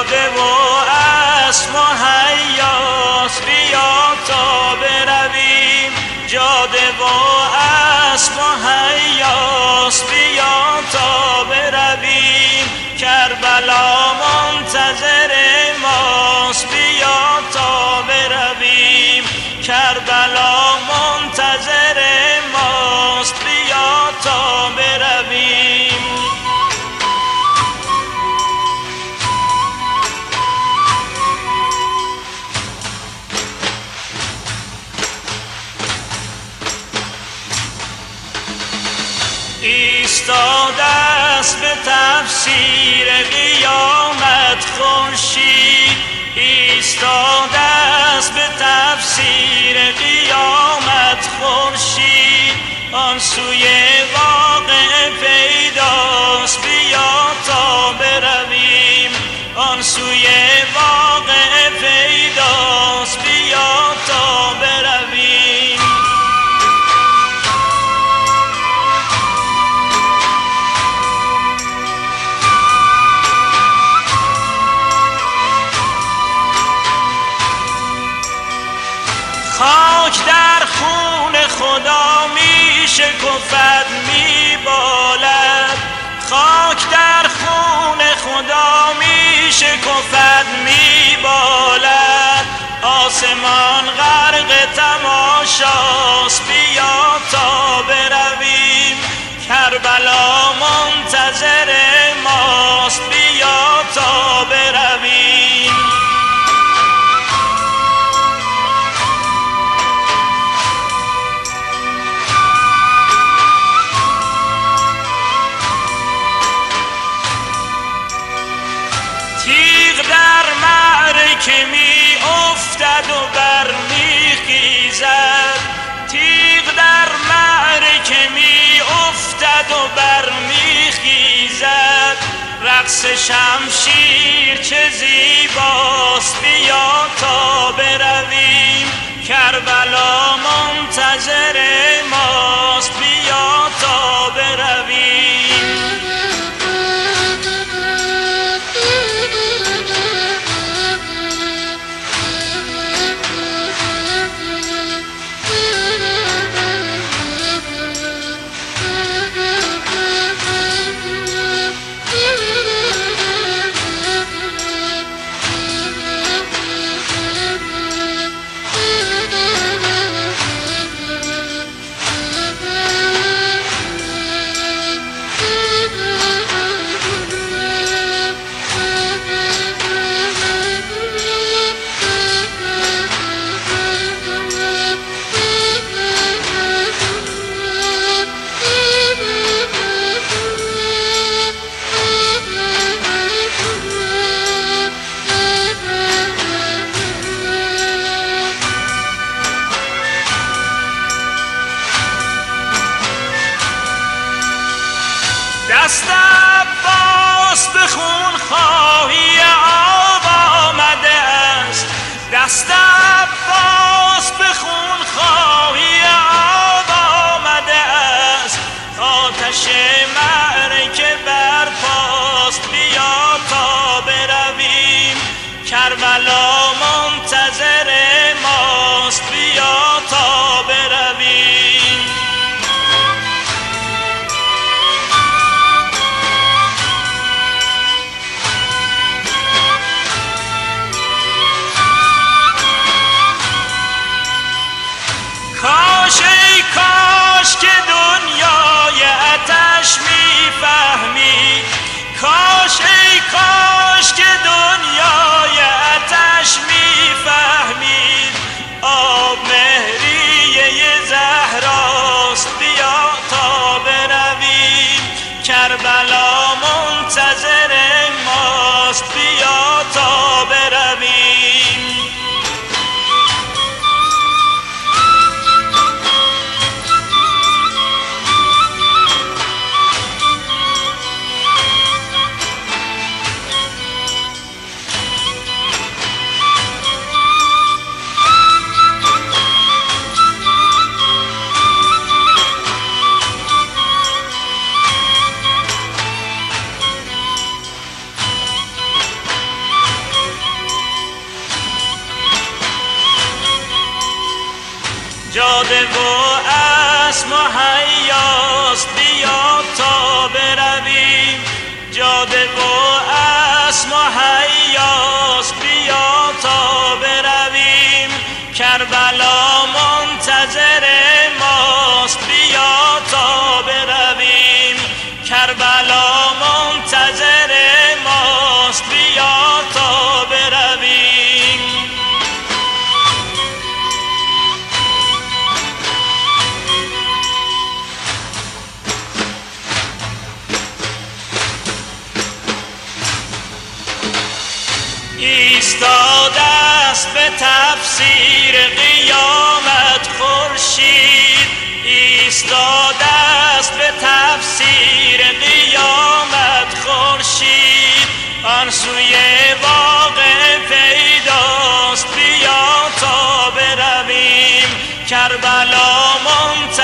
جاده و اسم و حیاس بیا تا برویم. جاده و اسم و حیاس بیا تا برویم. کربلا منتظر ماست بیا تا برویم. کربلا منتظر تفسیر قیامت خورشید ایستاده می شکفد می بالد خاک در خون خدا می شکفد می بالد آسمان غرق تماشاست بیا تا برویم. کربلا منتظر معرکه می افتد و بر می خیزد تیغ در معرکه می افتد و بر می خیزد رقص شمشیر چه زیباست بیا تا برویم. کربلا منتظر دست عباس به خون خواهی کاش که دنیای اتش می‌فهمی. کاش ای کاش که دنیای اتش می‌فهمید آب مهریه زهراست بیا تا برویم. کربلا منتظر ماست بیا به و اسم مهیاست بیا تا برویم. جاده و اسم ایستاده است به تفسیر قیامت خورشید. ایستاده است به تفسیر قیامت خورشید. آن سوی واقع پیداست بیا تا برویم. کربلا منتظر